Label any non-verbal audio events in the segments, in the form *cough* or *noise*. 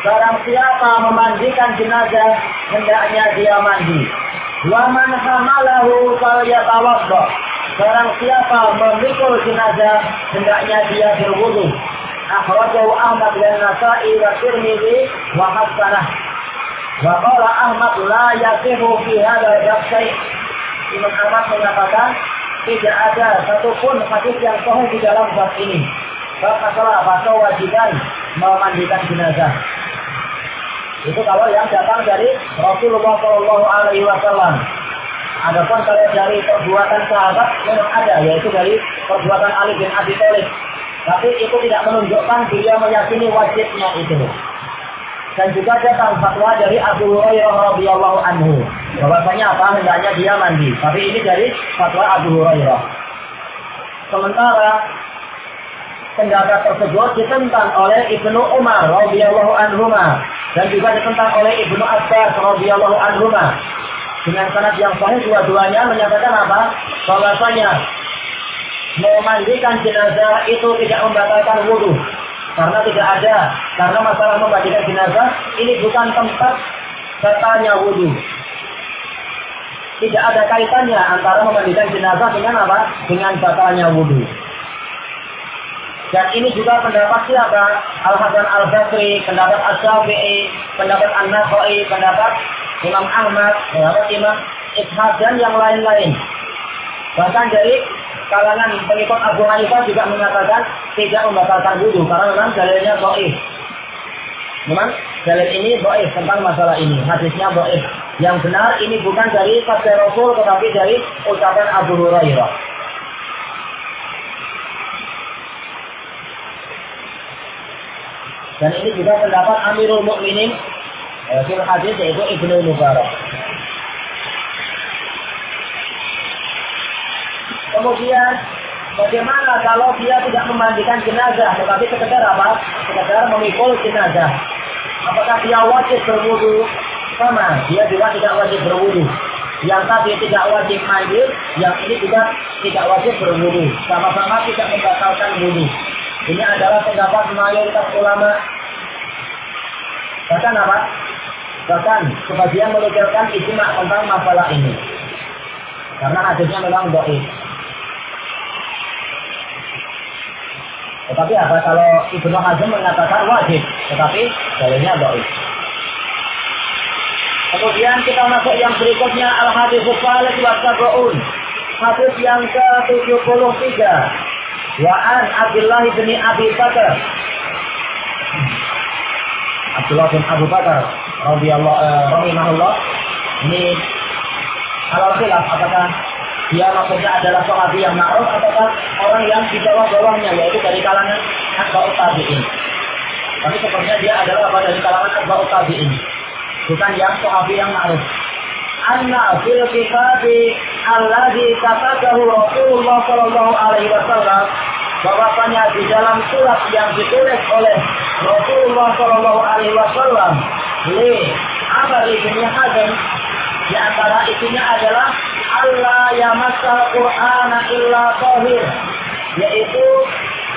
Barang siapa memandikan jenazah, hendaknya dia mandi. Waman hamalahu falyatawadda. Barang siapa memikul jenazah, hendaknya dia berwudu. Akhrajahu Ahmad dan Nasa'i wa Tirmidzi wa hasanah. Wa qala Ahmad la yasihu fi hadha al Imam Ahmad mengatakan tidak ada satupun hadis yang sahih di dalam bab ini. Bab masalah apa kewajiban memandikan jenazah. Itu kalau yang datang dari Rasulullah Shallallahu Alaihi Wasallam. Adapun kalau dari perbuatan sahabat memang ada, yaitu dari perbuatan Ali bin Abi Thalib. Tapi itu tidak menunjukkan dia meyakini wajibnya itu. Dan juga datang fatwa dari Abu Hurairah radhiyallahu anhu. Bahwasanya apa? Hendaknya dia mandi. Tapi ini dari fatwa Abu Hurairah. Sementara pendapat tersebut ditentang oleh Ibnu Umar radhiyallahu anhu dan juga ditentang oleh Ibnu Abbas radhiyallahu anhu dengan sanad yang sahih dua-duanya menyatakan apa? Bahwasanya memandikan jenazah itu tidak membatalkan wudhu karena tidak ada karena masalah memandikan jenazah ini bukan tempat batalnya wudhu tidak ada kaitannya antara memandikan jenazah dengan apa? Dengan batalnya wudhu. Dan ini juga pendapat siapa? Al-Hasan Al-Basri, pendapat Al-Syafi'i, pendapat An-Nakhai, pendapat Imam Ahmad, pendapat Imam Ishaq dan yang lain-lain. Bahkan dari kalangan pengikut Abu Hanifah juga mengatakan tidak membatalkan wudhu karena memang dalilnya dhaif. Memang dalil ini dhaif tentang masalah ini. Hadisnya dhaif. Yang benar ini bukan dari sabda Rasul tetapi dari ucapan Abu Hurairah. Dan ini juga pendapat Amirul Mukminin eh, fil hadis yaitu Ibnu Mubarak. Kemudian bagaimana kalau dia tidak memandikan jenazah tetapi sekedar apa? Sekedar memikul jenazah. Apakah dia wajib berwudu? Sama, dia juga tidak wajib berwudu. Yang tadi tidak wajib mandi, yang ini juga tidak wajib berwudu. Sama-sama tidak membatalkan wudu. Ini adalah pendapat mayoritas ulama. Bahkan apa? Bahkan sebagian menukilkan ijma tentang masalah ini. Karena hadisnya memang doib. Tetapi apa kalau Ibnu Hazm mengatakan wajib, tetapi dalilnya doib. Kemudian kita masuk yang berikutnya Al-Hadis Salih wa Sab'un. Hadis yang ke-73. Wa'an Abdullah bin Abi Bakar. Abdullah bin Abu Bakar radhiyallahu uh, rahimahullah ini kalau khilaf apakah dia maksudnya adalah sahabat yang ma'ruf ataukah orang yang di bawah-bawahnya yaitu dari kalangan atba'ut tabi'in. Tapi sepertinya dia adalah apa dari kalangan atba'ut tabi'in. Bukan yang sahabat yang ma'ruf. Anna fil kitabi alladhi katabahu Rasulullah sallallahu alaihi wasallam bahwasanya di dalam surat yang ditulis oleh Rasulullah Shallallahu Alaihi Wasallam li Amr ibn Hazm di antara isinya adalah Allah yamassa Quran illa tahir yaitu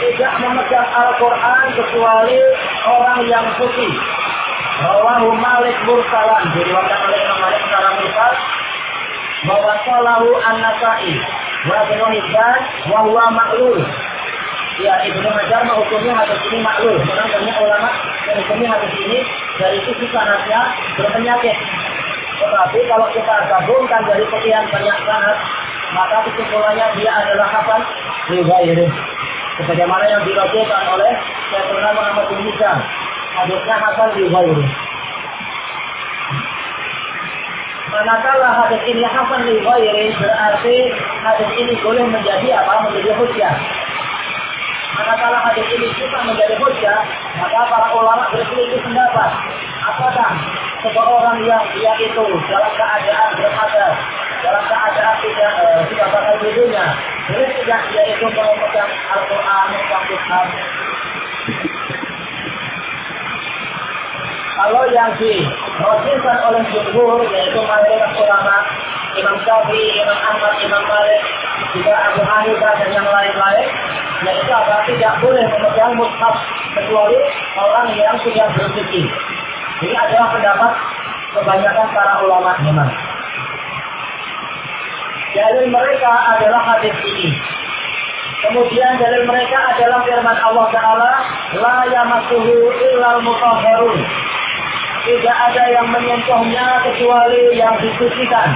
tidak memegang Al-Quran kecuali orang yang suci. Rawahu Malik Mursalan diriwayatkan oleh Imam Malik secara mursal bahwa salahu an-Nasai wa Ibnu Hibban wa huwa ma'lul Ya, Ibnu Hajar menghukumnya hadis ini maklum. Karena banyak ulama menghukumnya hadis ini dari sisi sanatnya berpenyakit. Tetapi kalau kita gabungkan dari sekian banyak sanat, maka kesimpulannya dia adalah hasan riwayat. Sebagaimana yang dirajikan oleh pernah Muhammad bin Hisham. Hadisnya hasan riwayat. Manakala hadis ini hasan riwayat berarti hadis ini boleh menjadi apa? Menjadi hujah Manakala hadis ini bisa menjadi hujah, maka para ulama berselisih pendapat. Apakah seseorang yang dia itu dalam keadaan berada dalam keadaan tidak uh, tidak bakal wudhunya, boleh tidak dia itu memegang Al-Quran, memegang Quran. Kalau yang dirojinkan oleh jumhur, yaitu mayoritas ulama, Imam Syafi'i, Imam Ahmad, Imam Malik, juga Abu Hanifah dan yang lain-lain, yaitu apa? Tidak boleh memegang mushaf kecuali orang yang sudah bersuci. Ini adalah pendapat kebanyakan para ulama memang. Dalil mereka adalah hadis ini. Kemudian dalil mereka adalah firman Allah Taala, la yamassuhu illal mutahharun. Tidak ada yang menyentuhnya kecuali yang disucikan.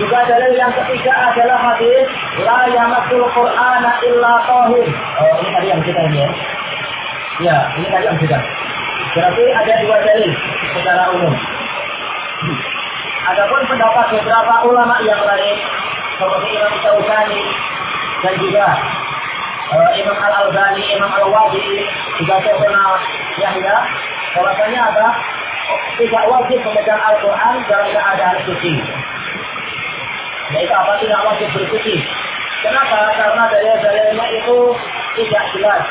Juga dalil yang ketiga adalah hadis la yamassul Qur'ana illa tahir. Oh, ini tadi yang kita ini ya. Ya, ini tadi yang sudah. Berarti ada dua dalil secara umum. Adapun pendapat beberapa ulama yang lain seperti Imam Syaukani dan juga Imam Al Albani, Imam Al Wadi, juga Syekhuna Yahya, bahwasanya ada tidak wajib memegang Al Quran dalam keadaan suci. Yaitu apa tidak wajib bersuci. Kenapa? Karena dalil-dalilnya itu tidak jelas.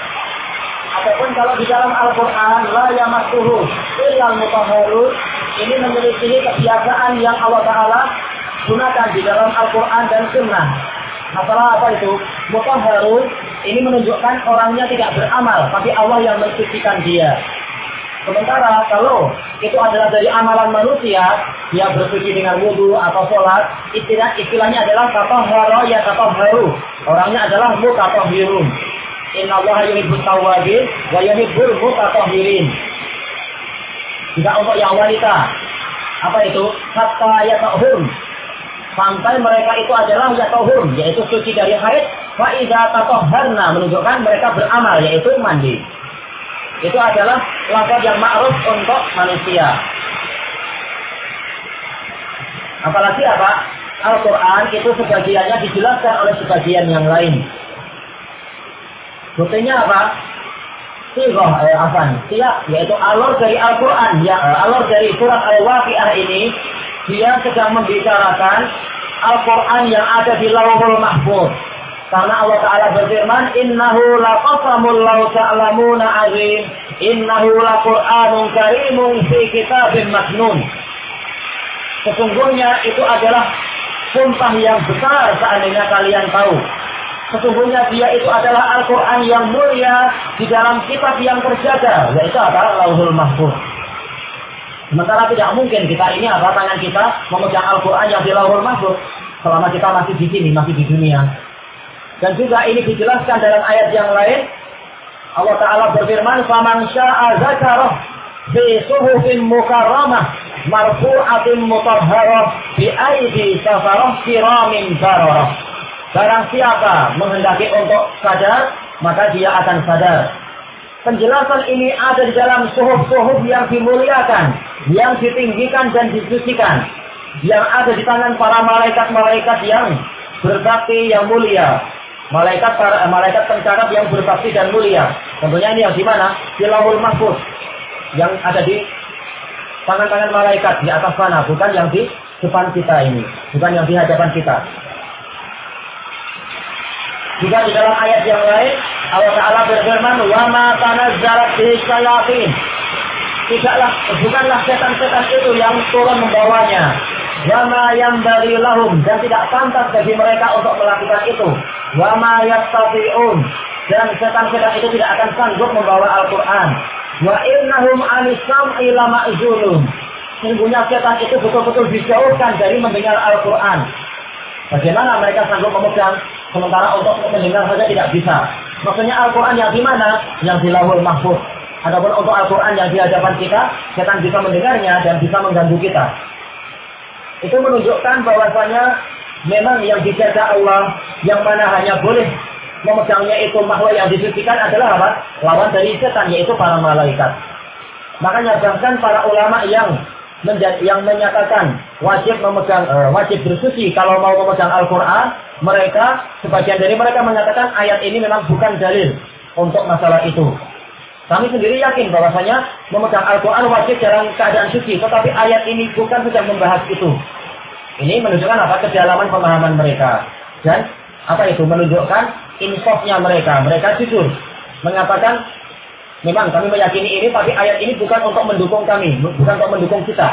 Ataupun kalau di dalam Al-Quran, la yamassuhu illal mutahharun, ini memiliki kebiasaan yang Allah Ta'ala gunakan di dalam Al-Quran dan Sunnah. Masalah apa itu? Mutahharun ini menunjukkan orangnya tidak beramal, tapi Allah yang mensucikan dia. Sementara kalau itu adalah dari amalan manusia, dia bersuci dengan wudhu atau sholat, istilah, istilahnya adalah tatahhara ya tatahharu. Orangnya adalah mutatahhirun. Inna Allah yuhibbut tawwabin wa yuhibbul mutatahhirin. Tidak untuk yang wanita. Apa itu? Hatta yatahum. Sampai mereka itu adalah yatahum, yaitu suci dari haid. Fa'idha tatoharna, menunjukkan mereka beramal, yaitu mandi. Itu adalah lafaz yang ma'ruf untuk manusia. Apalagi apa? Al-Quran itu sebagiannya dijelaskan oleh sebagian yang lain. Buktinya apa? Sigoh, eh, apa Siap, yaitu alur dari Al-Quran. Ya, alur dari surat Al-Waqi'ah ini, dia sedang membicarakan Al-Quran yang ada di Lauhul Mahfuz. Karena Allah Ta'ala berfirman, Innahu laqasamul law ta'lamuna azim, Innahu laqur'anun karimun fi kitabin maknun. Sesungguhnya itu adalah sumpah yang besar seandainya kalian tahu. Sesungguhnya dia itu adalah Al-Quran yang mulia di dalam kitab yang terjaga, yaitu adalah Lauhul Mahfuz. Sementara tidak mungkin kita ini apa tangan kita memegang Al-Quran yang di Lauhul Mahfuz selama kita masih di sini, masih di dunia. Dan juga ini dijelaskan dalam ayat yang lain. Allah Ta'ala berfirman, فَمَنْ شَاءَ ذَكَرَهُ فِي صُحُفٍ مُكَرَّمَةٍ مَرْفُوعَةٍ مُطَهَّرَةٍ بِأَيْدِي سَفَرَةٍ كِرَامٍ بَرَرَةٍ Barang siapa menghendaki untuk sadar, maka dia akan sadar. Penjelasan ini ada di dalam suhuf-suhuf yang dimuliakan, yang ditinggikan dan disucikan, yang ada di tangan para malaikat-malaikat yang berbakti yang mulia. Malaikat para malaikat pencatat yang berbakti dan mulia. Tentunya ini yang di mana? Di Lauhul Mahfuz. Yang ada di tangan-tangan malaikat di atas sana, bukan yang di depan kita ini, bukan yang di hadapan kita. Juga di dalam ayat yang lain Allah Taala berfirman, "Wa ma tanazzalat bihi syayatin." Tidaklah bukanlah setan-setan itu yang turun membawanya. Wa ma yambari lahum dan tidak pantas bagi mereka untuk melakukan itu. Wa ma yastati'un dan setan-setan itu tidak akan sanggup membawa Al-Qur'an. Wa innahum anisam ila ma'zulun. Sungguhnya setan itu betul-betul dijauhkan dari mendengar Al-Quran. Bagaimana mereka sanggup memegang Sementara untuk mendengar saja tidak bisa. Maksudnya Al-Quran yang di mana? Yang di lahul mahfuz. Adapun untuk Al-Quran yang di hadapan kita, setan bisa mendengarnya dan bisa mengganggu kita. Itu menunjukkan bahwasanya memang yang dijaga Allah, yang mana hanya boleh memegangnya itu makhluk yang disucikan adalah apa? Lawan dari setan, yaitu para malaikat. Makanya bahkan para ulama yang yang menyatakan wajib memegang uh, wajib bersuci kalau mau memegang Al-Qur'an, mereka sebagian dari mereka mengatakan ayat ini memang bukan dalil untuk masalah itu. Kami sendiri yakin bahwasanya memegang Al-Quran wajib dalam keadaan suci. Tetapi ayat ini bukan sedang membahas itu. Ini menunjukkan apa? Kedalaman pemahaman mereka. Dan apa itu? Menunjukkan insofnya mereka. Mereka jujur. Mengatakan, memang kami meyakini ini, tapi ayat ini bukan untuk mendukung kami. Bukan untuk mendukung kita.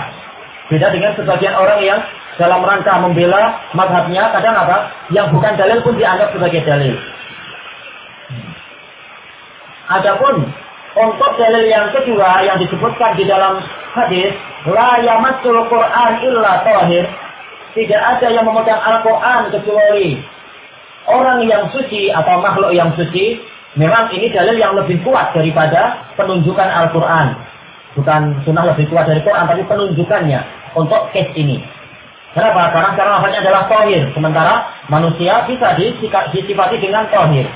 Beda dengan sebagian orang yang dalam rangka membela madhabnya, kadang apa? Yang bukan dalil pun dianggap sebagai dalil. Adapun untuk dalil yang kedua yang disebutkan di dalam hadis, la yamassul Qur'an illa tahir. Tidak ada yang memegang Al-Quran kecuali orang yang suci atau makhluk yang suci. Memang ini dalil yang lebih kuat daripada penunjukan Al-Quran. Bukan sunnah lebih kuat dari Quran, tapi penunjukannya untuk case ini. Kenapa? Karena cara lafaznya adalah tohir. Sementara manusia bisa disifati dengan tohir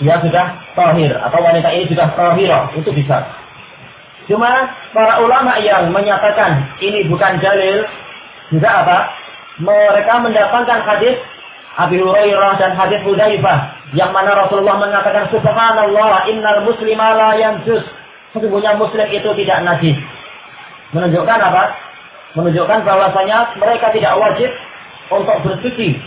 dia sudah tohir atau wanita ini sudah tohiro itu bisa. Cuma para ulama yang menyatakan ini bukan dalil juga apa? Mereka mendatangkan hadis Abi Hurairah dan hadis Hudzaifah yang mana Rasulullah mengatakan subhanallah innal muslima la yanjus. Sesungguhnya muslim itu tidak najis. Menunjukkan apa? Menunjukkan bahwasanya mereka tidak wajib untuk bersuci.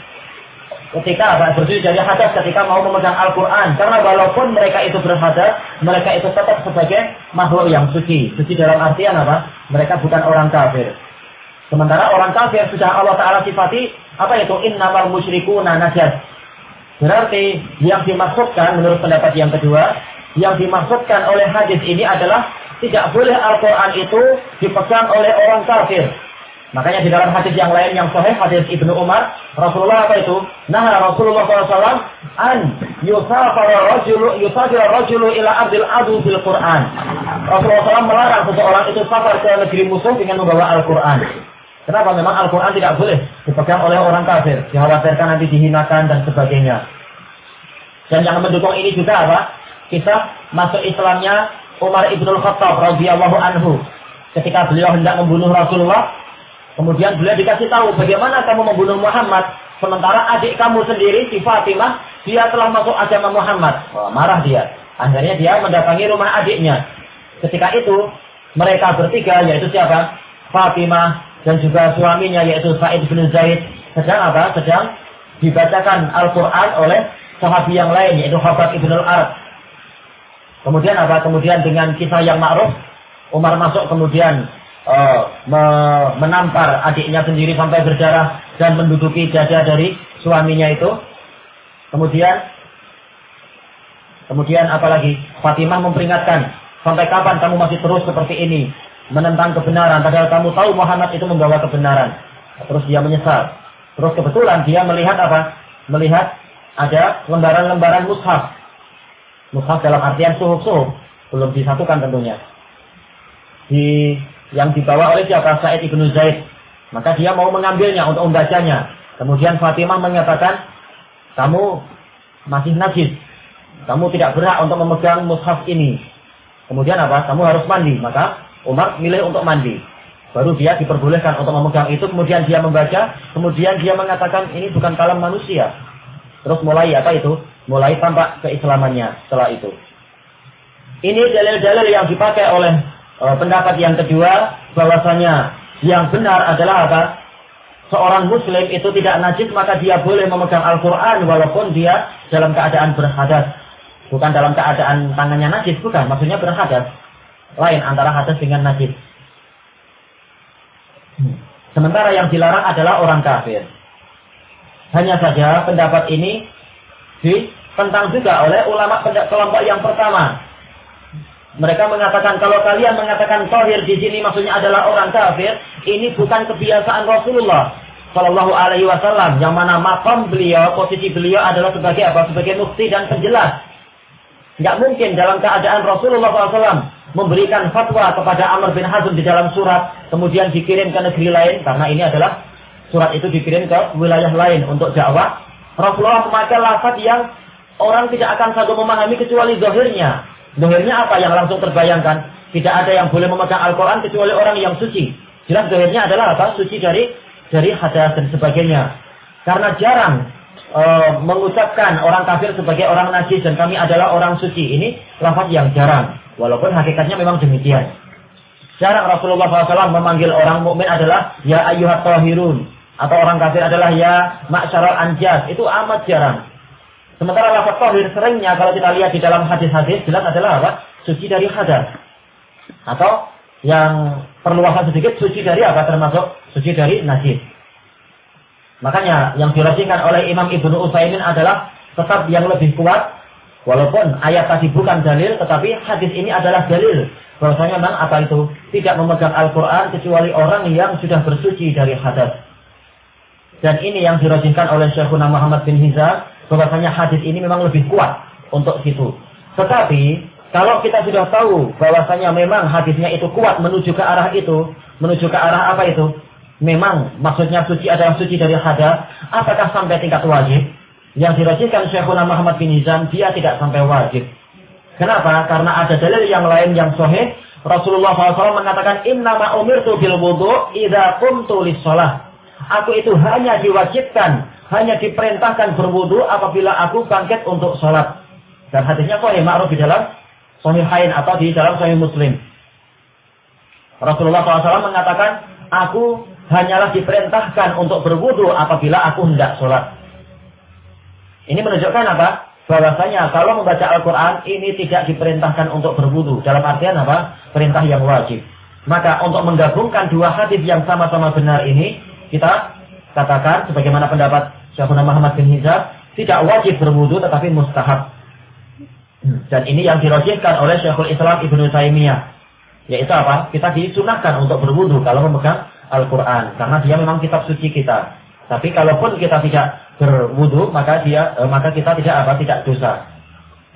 Ketika apa bersuci dari hadas ketika mau memegang Al-Quran. Karena walaupun mereka itu berhadas mereka itu tetap sebagai makhluk yang suci. Suci dalam artian apa? Mereka bukan orang kafir. Sementara orang kafir sudah Allah Taala sifati apa itu? Innamal musyrikuna najas. Berarti yang dimaksudkan menurut pendapat yang kedua yang dimaksudkan oleh hadis ini adalah tidak boleh Al-Quran itu dipegang oleh orang kafir Makanya di dalam hadis yang lain yang sahih hadis Ibnu Umar, Rasulullah apa itu? Nah Rasulullah SAW an yusafara rajulu yusafira rajulu ila abdil adu bil Quran. Rasulullah SAW melarang seseorang itu safar ke negeri musuh dengan membawa Al-Quran. Kenapa? Memang Al-Quran tidak boleh dipegang oleh orang kafir. Dikhawatirkan nanti dihinakan dan sebagainya. Dan yang mendukung ini juga apa? Kita masuk Islamnya Umar ibnul Khattab radhiyallahu anhu. Ketika beliau hendak membunuh Rasulullah, Kemudian beliau dikasih tahu bagaimana kamu membunuh Muhammad. Sementara adik kamu sendiri, si Fatimah, dia telah masuk agama Muhammad. Wah, marah dia. Akhirnya dia mendatangi rumah adiknya. Ketika itu, mereka bertiga, yaitu siapa? Fatimah dan juga suaminya, yaitu Said bin Zaid. Sedang apa? Sedang dibacakan Al-Quran oleh sahabat yang lain, yaitu Habab ibn al-Arab. Kemudian apa? Kemudian dengan kisah yang ma'ruf, Umar masuk kemudian uh, me menampar adiknya sendiri sampai berdarah dan menduduki dada dari suaminya itu. Kemudian kemudian apalagi Fatimah memperingatkan, sampai kapan kamu masih terus seperti ini menentang kebenaran padahal kamu tahu Muhammad itu membawa kebenaran. Terus dia menyesal. Terus kebetulan dia melihat apa? Melihat ada lembaran-lembaran mushaf. Mushaf dalam artian suhuf-suhuf. Belum disatukan tentunya. Di yang dibawa oleh siapa? Said ibnu Zaid. Maka dia mau mengambilnya untuk membacanya. Kemudian Fatimah menyatakan, kamu masih najis. Kamu tidak berhak untuk memegang mushaf ini. Kemudian apa? Kamu harus mandi. Maka Umar milih untuk mandi. Baru dia diperbolehkan untuk memegang itu. Kemudian dia membaca. Kemudian dia mengatakan ini bukan kalam manusia. Terus mulai apa itu? Mulai tampak keislamannya setelah itu. Ini dalil-dalil yang dipakai oleh uh, pendapat yang kedua bahwasanya yang benar adalah apa? Seorang muslim itu tidak najis maka dia boleh memegang Al-Qur'an walaupun dia dalam keadaan berhadas. Bukan dalam keadaan tangannya najis, bukan, maksudnya berhadas. Lain antara hadas dengan najis. Sementara yang dilarang adalah orang kafir. Hanya saja pendapat ini ditentang juga oleh ulama kelompok yang pertama mereka mengatakan kalau kalian mengatakan tohir di sini maksudnya adalah orang kafir, ini bukan kebiasaan Rasulullah Shallallahu Alaihi Wasallam yang mana makam beliau, posisi beliau adalah sebagai apa? Sebagai mukti dan penjelas. Tidak mungkin dalam keadaan Rasulullah SAW memberikan fatwa kepada Amr bin Hazm di dalam surat, kemudian dikirim ke negeri lain, karena ini adalah surat itu dikirim ke wilayah lain untuk dakwah. Rasulullah memakai lafaz yang orang tidak akan satu memahami kecuali zahirnya. Dohirnya apa yang langsung terbayangkan? Tidak ada yang boleh memegang Al-Quran kecuali orang yang suci. Jelas dohirnya adalah apa? Suci dari dari hadas dan sebagainya. Karena jarang uh, mengucapkan orang kafir sebagai orang najis dan kami adalah orang suci. Ini lafaz yang jarang. Walaupun hakikatnya memang demikian. Jarang Rasulullah SAW memanggil orang mukmin adalah ya ayyuhat tahirun atau orang kafir adalah ya ma'syaral anjas. Itu amat jarang. Sementara lafaz tahir seringnya kalau kita lihat di dalam hadis-hadis jelas adalah apa? Suci dari hadas. Atau yang perluasan sedikit suci dari apa? Termasuk suci dari najis. Makanya yang dirajikan oleh Imam Ibnu Utsaimin adalah tetap yang lebih kuat walaupun ayat tadi bukan dalil tetapi hadis ini adalah dalil bahwasanya memang apa itu tidak memegang Al-Qur'an kecuali orang yang sudah bersuci dari hadas. Dan ini yang dirajikan oleh Syekhuna Muhammad bin Hizam bahwasanya hadis ini memang lebih kuat untuk situ. Tetapi kalau kita sudah tahu bahwasanya memang hadisnya itu kuat menuju ke arah itu, menuju ke arah apa itu? memang maksudnya suci adalah suci dari hadas, apakah sampai tingkat wajib? Yang dirajikan Syekhuna Muhammad bin Hizam, dia tidak sampai wajib. Kenapa? Karena ada dalil yang lain yang sahih. Rasulullah SAW mengatakan, Inna ma umirtu bil wudu idha kumtu sholah. Aku itu hanya diwajibkan, hanya diperintahkan berwudu apabila aku bangkit untuk sholat. Dan hadisnya sahih ma'ruf di dalam sahihain atau di dalam sahih muslim. Rasulullah SAW mengatakan, aku hanyalah diperintahkan untuk berwudu apabila aku hendak sholat. Ini menunjukkan apa? Bahwasanya kalau membaca Al-Quran ini tidak diperintahkan untuk berwudu. Dalam artian apa? Perintah yang wajib. Maka untuk menggabungkan dua hadis yang sama-sama benar ini, kita katakan sebagaimana pendapat Syekhuna Muhammad bin Hizab, tidak wajib berwudu tetapi mustahab. Dan ini yang dirojihkan oleh Syekhul Islam Ibnu Taimiyah. Yaitu apa? Kita disunahkan untuk berwudu kalau memegang Al-Quran. Karena dia memang kitab suci kita. Tapi kalaupun kita tidak berwudu, maka dia eh, maka kita tidak apa? Tidak dosa.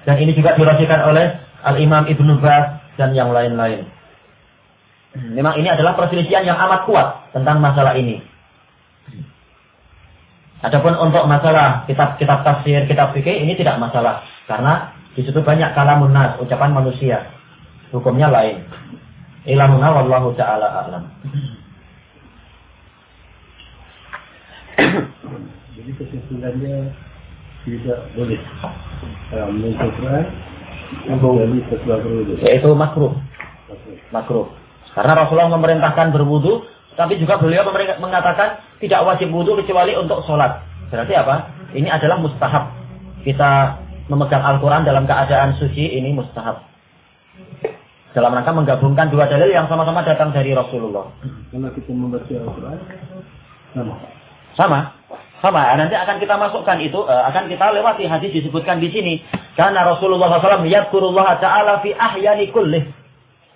Dan ini juga dirajikan oleh Al-Imam Ibnu Baz dan yang lain-lain. Memang ini adalah perselisihan yang amat kuat tentang masalah ini. Adapun untuk masalah kitab-kitab tafsir, kitab fikih ini tidak masalah karena di situ banyak kalamun nas, ucapan manusia. Hukumnya lain. Ilahuna wallahu taala a'lam. Jadi kesimpulannya tidak boleh sesuatu Yaitu makruh. Makruh. Karena Rasulullah memerintahkan berwudu, tapi juga beliau mengatakan tidak wajib wudu kecuali untuk sholat. Berarti apa? Ini adalah mustahab. Kita memegang Al-Quran dalam keadaan suci ini mustahab. Dalam rangka menggabungkan dua dalil yang sama-sama datang dari Rasulullah. Karena kita membaca Al-Quran, sama. Sama. Sama. Nanti akan kita masukkan itu, uh, akan kita lewati hadis disebutkan di sini. Karena Rasulullah SAW yadkurullah ta'ala fi ahyani kullih.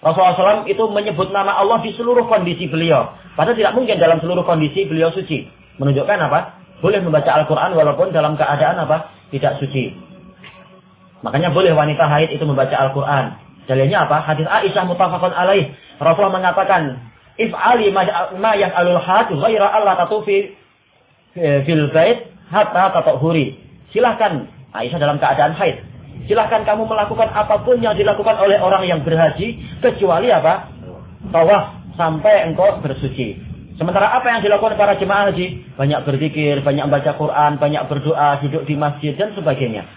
Rasulullah SAW itu menyebut nama Allah di seluruh kondisi beliau. Padahal tidak mungkin dalam seluruh kondisi beliau suci. Menunjukkan apa? Boleh membaca Al-Quran walaupun dalam keadaan apa? Tidak suci. Makanya boleh wanita haid itu membaca Al-Quran. Dalilnya apa? Hadis Aisyah mutafakun alaih. Rasulullah mengatakan, If'ali ma yaf'alul hadu ghaira Allah tatufi Eh, fil bait hatta huri. Silahkan Aisyah dalam keadaan haid. Silahkan kamu melakukan apa pun yang dilakukan oleh orang yang berhaji kecuali apa? Tawaf sampai engkau bersuci. Sementara apa yang dilakukan para jemaah haji? Banyak berzikir, banyak membaca Quran, banyak berdoa, duduk di masjid dan sebagainya.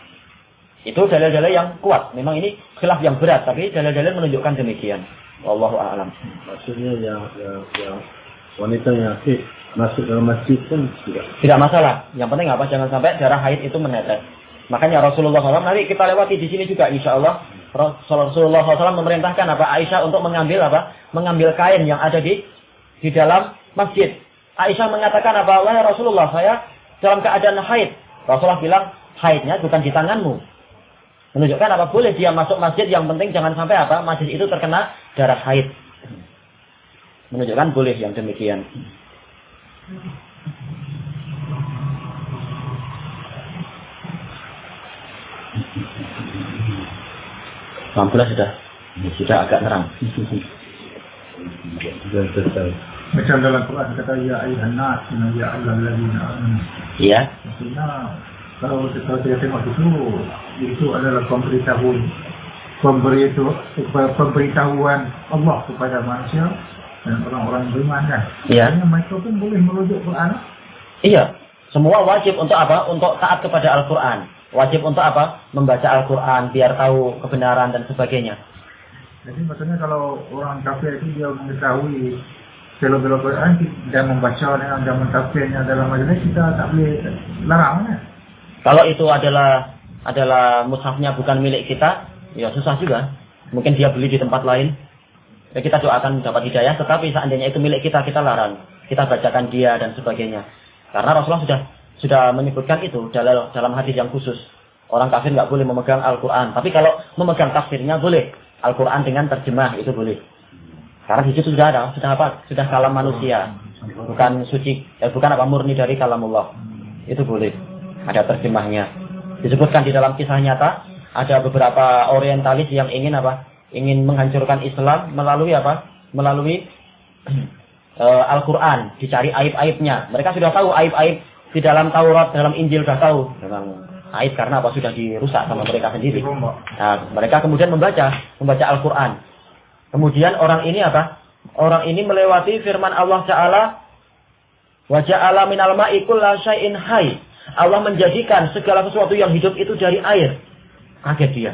Itu dalil-dalil yang kuat. Memang ini khilaf yang berat, tapi dalil-dalil menunjukkan demikian. Wallahu a'lam. Maksudnya yang, yang, yang wanita yang masuk dalam masjid pun tidak. Tidak masalah. Yang penting apa? Jangan sampai darah haid itu menetes. Makanya Rasulullah SAW nanti kita lewati di sini juga insya Allah Rasulullah SAW memerintahkan apa Aisyah untuk mengambil apa mengambil kain yang ada di di dalam masjid. Aisyah mengatakan apa Allah Rasulullah saya dalam keadaan haid. Rasulullah bilang haidnya bukan di tanganmu. Menunjukkan apa boleh dia masuk masjid yang penting jangan sampai apa masjid itu terkena darah haid. Menunjukkan boleh yang demikian. Alhamdulillah sudah sudah agak terang. Macam dalam Quran kata ya ayuhan nas, ya ayyuhallazina amanu. Iya. Maksudnya kalau kalau kita tengok itu itu adalah pemberitahuan pemberitahu pemberitahuan Allah kepada manusia dan orang-orang beriman kan. Iya. Hanya mereka pun boleh merujuk Quran. Iya. Semua wajib untuk apa? Untuk taat kepada Al-Quran. Wajib untuk apa? Membaca Al-Quran biar tahu kebenaran dan sebagainya. Jadi maksudnya kalau orang kafir itu dia mengetahui selok-belok Quran dan membaca dengan dan mentafsirnya dalam majlis kita tak boleh larang ya? Kalau itu adalah adalah mushafnya bukan milik kita, ya susah juga. Mungkin dia beli di tempat lain. Ya kita doakan dapat hidayah, tetapi seandainya itu milik kita, kita larang. Kita bacakan dia dan sebagainya. Karena Rasulullah sudah sudah menyebutkan itu dalam dalam hadis yang khusus. Orang kafir nggak boleh memegang Al-Quran. Tapi kalau memegang tafsirnya boleh. Al-Quran dengan terjemah itu boleh. Karena di situ sudah ada, sudah apa? Sudah kalam manusia. Bukan suci, eh, bukan apa murni dari kalamullah. Itu boleh. Ada terjemahnya. Disebutkan di dalam kisah nyata, ada beberapa orientalis yang ingin apa? Ingin menghancurkan Islam melalui apa? Melalui uh, Al-Quran. Dicari aib-aibnya. Mereka sudah tahu aib-aib di dalam Taurat, dalam Injil sudah tahu. Memang aib karena apa? Sudah dirusak sama mereka sendiri. Nah, mereka kemudian membaca, membaca Al-Quran. Kemudian orang ini apa? Orang ini melewati firman Allah Ta'ala Wajah ala minal ma'i kulla syai'in hai. Allah menjadikan segala sesuatu yang hidup itu dari air. Kaget dia.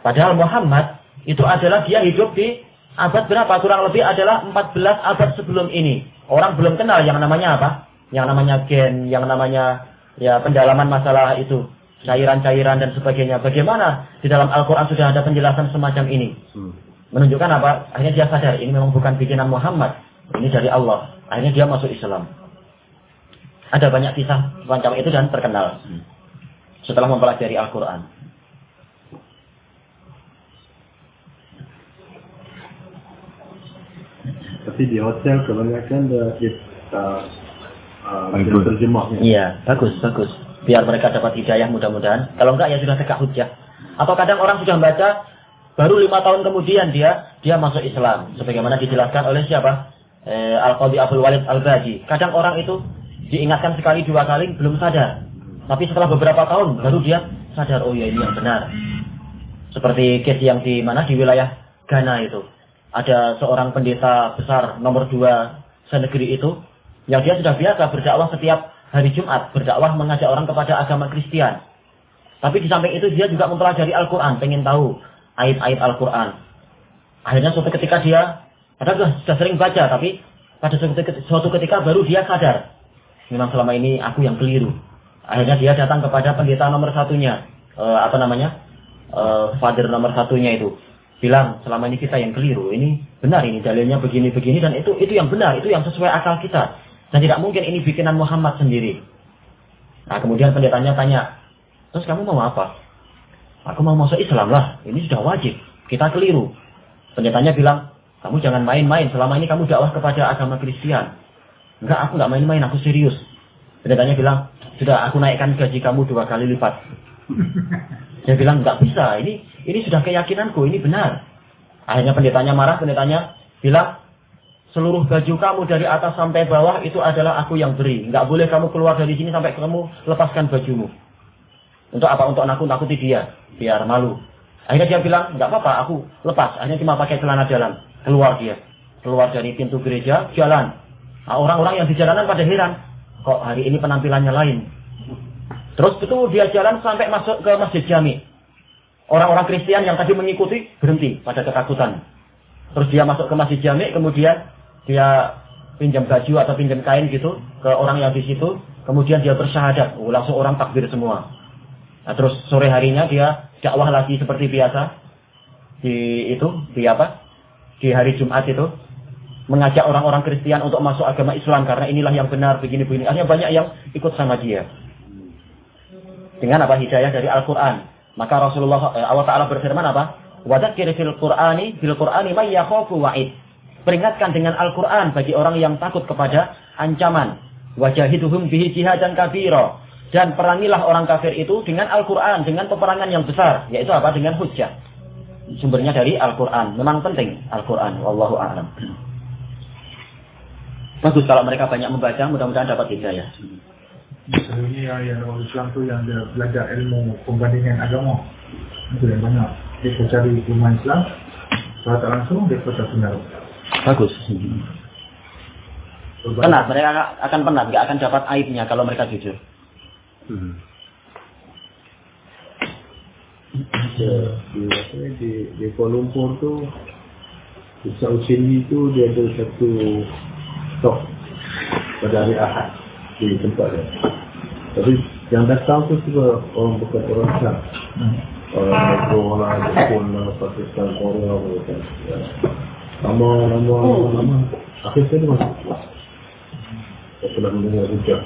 Padahal Muhammad itu adalah dia hidup di abad berapa? Kurang lebih adalah 14 abad sebelum ini. Orang belum kenal yang namanya apa? Yang namanya gen, yang namanya ya pendalaman masalah itu. Cairan-cairan dan sebagainya. Bagaimana di dalam Al-Quran sudah ada penjelasan semacam ini. Hmm menunjukkan apa? Akhirnya dia sadar ini memang bukan bikinan Muhammad, ini dari Allah. Akhirnya dia masuk Islam. Ada banyak kisah macam itu dan terkenal setelah mempelajari Al-Quran. Tapi di hotel kebanyakan kita uh, terjemahnya. Iya, bagus, bagus. Biar mereka dapat hidayah mudah-mudahan. Kalau enggak ya sudah tegak hujah. Atau kadang orang sudah baca Baru lima tahun kemudian dia dia masuk Islam. Sebagaimana dijelaskan oleh siapa? Eh, Al-Qadhi Abdul Walid Al-Badi. Kadang orang itu diingatkan sekali dua kali belum sadar. Tapi setelah beberapa tahun baru dia sadar, oh ya ini yang benar. Seperti case yang di mana di wilayah Ghana itu. Ada seorang pendeta besar nomor dua senegeri itu. Yang dia sudah biasa berdakwah setiap hari Jumat. Berdakwah mengajak orang kepada agama Kristen. Tapi di samping itu dia juga mempelajari Al-Quran. Pengen tahu ayat-ayat Al-Quran. Akhirnya suatu ketika dia, padahal sudah sering baca, tapi pada suatu ketika baru dia sadar. Memang selama ini aku yang keliru. Akhirnya dia datang kepada pendeta nomor satunya. Uh, apa namanya? Uh, father nomor satunya itu. Bilang, selama ini kita yang keliru. Ini benar ini, dalilnya begini-begini. Dan itu itu yang benar, itu yang sesuai akal kita. Dan tidak mungkin ini bikinan Muhammad sendiri. Nah kemudian pendetanya tanya, terus kamu mau apa? Aku mau masuk Islam lah. Ini sudah wajib. Kita keliru. Pendetanya bilang, kamu jangan main-main. Selama ini kamu dakwah kepada agama Kristen. Enggak, aku enggak main-main. Aku serius. Pendetanya bilang, sudah aku naikkan gaji kamu dua kali lipat. *laughs* Dia bilang, enggak bisa. Ini ini sudah keyakinanku. Ini benar. Akhirnya pendetanya marah. Pendetanya bilang, seluruh baju kamu dari atas sampai bawah itu adalah aku yang beri. Enggak boleh kamu keluar dari sini sampai kamu lepaskan bajumu. Untuk apa? Untuk nakut-nakuti dia. Biar malu. Akhirnya dia bilang, nggak apa-apa, aku lepas. Akhirnya cuma pakai celana jalan. Keluar dia. Keluar dari pintu gereja, jalan. Nah, orang-orang yang di jalanan pada heran. Kok hari ini penampilannya lain? Terus itu dia jalan sampai masuk ke masjid jami. Orang-orang Kristen yang tadi mengikuti berhenti pada ketakutan. Terus dia masuk ke masjid jami, kemudian dia pinjam baju atau pinjam kain gitu ke orang yang di situ. Kemudian dia bersyahadat. Oh, langsung orang takbir semua. Nah, terus sore harinya dia dakwah lagi seperti biasa di itu di apa? Di hari Jumat itu mengajak orang-orang Kristen untuk masuk agama Islam karena inilah yang benar begini-begini. Akhirnya banyak yang ikut sama dia. Dengan apa hidayah dari Al-Qur'an. Maka Rasulullah eh, Allah Taala berfirman apa? Wadakir fil Qur'ani fil Qur'ani may yakhafu wa'id. Peringatkan dengan Al-Qur'an bagi orang yang takut kepada ancaman. Wajahiduhum bihi jihadan kabira dan perangilah orang kafir itu dengan Al-Quran, dengan peperangan yang besar. Yaitu apa? Dengan hujah. Sumbernya dari Al-Quran. Memang penting Al-Quran. Wallahu a'lam. Bagus kalau mereka banyak membaca, mudah-mudahan dapat hidayah. Sebenarnya yang orang Islam tu yang belajar ilmu pembandingan agama. Itu yang banyak. Dia cari ilmu Islam, tak langsung dia kata benar. Bagus. Penat, mereka akan penat, nggak akan dapat aibnya kalau mereka jujur. Hmm. Ya, di, di, di Kuala Lumpur tu Ustaz Usaini tu dia ada satu stok pada hari Ahad di tempat dia. Tapi yang datang tu juga orang bukan orang Islam. Orang Hongkong lah, Jepun lah, Pakistan, Korea, apa Lama, lama, lama. Akhir saya dia masuk kelas. Saya pernah mendengar hujah.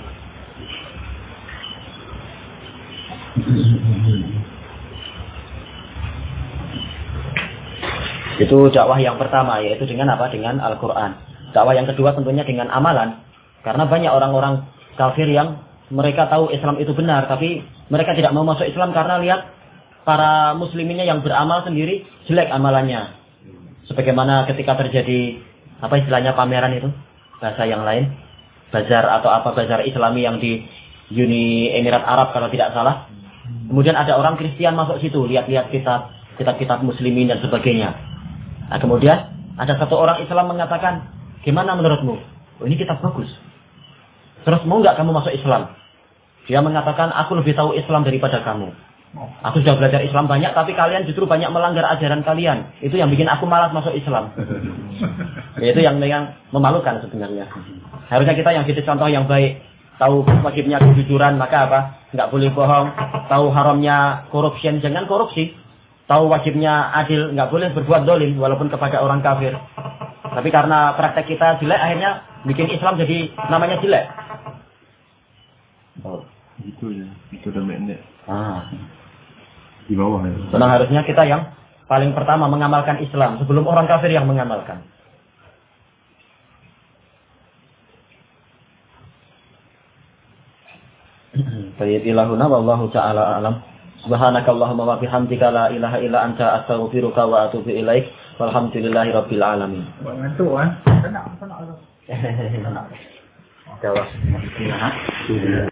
Itu dakwah yang pertama yaitu dengan apa? Dengan Al-Qur'an. Dakwah yang kedua tentunya dengan amalan. Karena banyak orang-orang kafir yang mereka tahu Islam itu benar tapi mereka tidak mau masuk Islam karena lihat para musliminnya yang beramal sendiri jelek amalannya. Sebagaimana ketika terjadi apa istilahnya pameran itu bahasa yang lain bazar atau apa bazar Islami yang di Uni Emirat Arab kalau tidak salah. Kemudian ada orang Kristen masuk situ lihat-lihat kitab kitab-kitab muslimin dan sebagainya. Nah, kemudian ada satu orang Islam mengatakan, gimana menurutmu? Oh, ini kitab bagus. Terus mau nggak kamu masuk Islam? Dia mengatakan, aku lebih tahu Islam daripada kamu. Aku sudah belajar Islam banyak, tapi kalian justru banyak melanggar ajaran kalian. Itu yang bikin aku malas masuk Islam. *laughs* Itu yang yang memalukan sebenarnya. Harusnya kita yang jadi contoh yang baik. Tahu wajibnya kejujuran, maka apa? Nggak boleh bohong. Tahu haramnya korupsi, jangan korupsi. Tahu wajibnya adil, nggak boleh berbuat dolim, walaupun kepada orang kafir. Tapi karena praktek kita jelek, akhirnya bikin Islam jadi namanya jelek. Oh, gitu ya. Itu udah pendek. Ah. Di bawah ya. Memang harusnya kita yang paling pertama mengamalkan Islam sebelum orang kafir yang mengamalkan. *clears throat* Baik ilahuna wallahu taala alam. Subhanakallahumma wa bihamdika la ilaha illa anta astaghfiruka wa atubu ilaik. Walhamdulillahi rabbil alamin. Ah. Tak nak. Jawab.